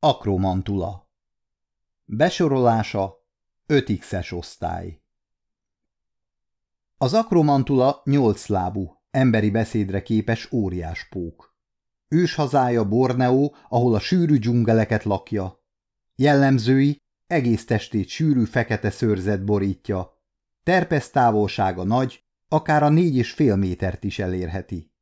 Akromantula Besorolása 5x-es osztály Az akromantula nyolclábú, emberi beszédre képes óriáspók. Őshazája Borneo, ahol a sűrű dzsungeleket lakja. Jellemzői egész testét sűrű fekete szőrzet borítja. Terpesz távolsága nagy, akár a négy és fél métert is elérheti.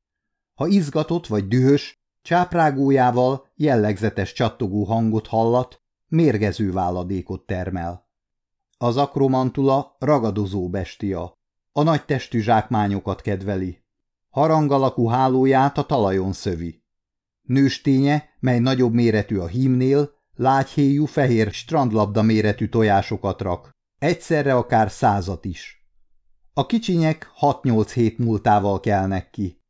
Ha izgatott vagy dühös, csáprágójával jellegzetes csattogó hangot hallat, mérgező váladékot termel. Az akromantula ragadozó bestia, a nagy testű zsákmányokat kedveli. Harang alakú hálóját a talajon szövi. Nősténye, mely nagyobb méretű a hímnél, lágyhéjú fehér strandlabda méretű tojásokat rak, egyszerre akár százat is. A kicsinyek 6-8 hét múltával kelnek ki.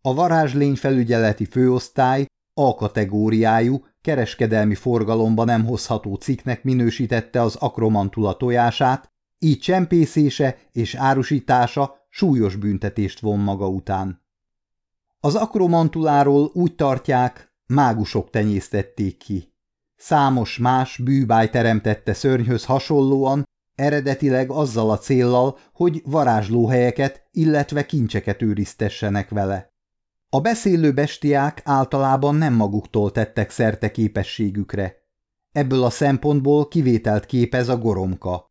A varázslény felügyeleti főosztály A kategóriájú, kereskedelmi forgalomba nem hozható cikknek minősítette az akromantula tojását, így csempészése és árusítása súlyos büntetést von maga után. Az akromantuláról úgy tartják, mágusok tenyésztették ki. Számos más bűbáj teremtette szörnyhöz hasonlóan, eredetileg azzal a céllal, hogy varázslóhelyeket, illetve kincseket őriztessenek vele. A beszélő bestiák általában nem maguktól tettek szerte képességükre. Ebből a szempontból kivételt képez a goromka.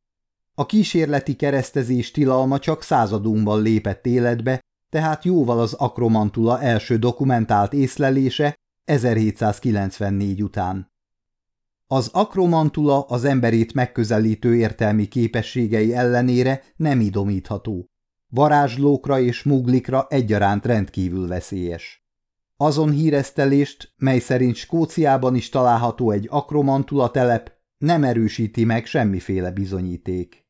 A kísérleti keresztezés tilalma csak századunkban lépett életbe, tehát jóval az akromantula első dokumentált észlelése 1794 után. Az akromantula az emberét megközelítő értelmi képességei ellenére nem idomítható varázslókra és muglikra egyaránt rendkívül veszélyes. Azon híresztelést, mely szerint Skóciában is található egy akromantula telep, nem erősíti meg semmiféle bizonyíték.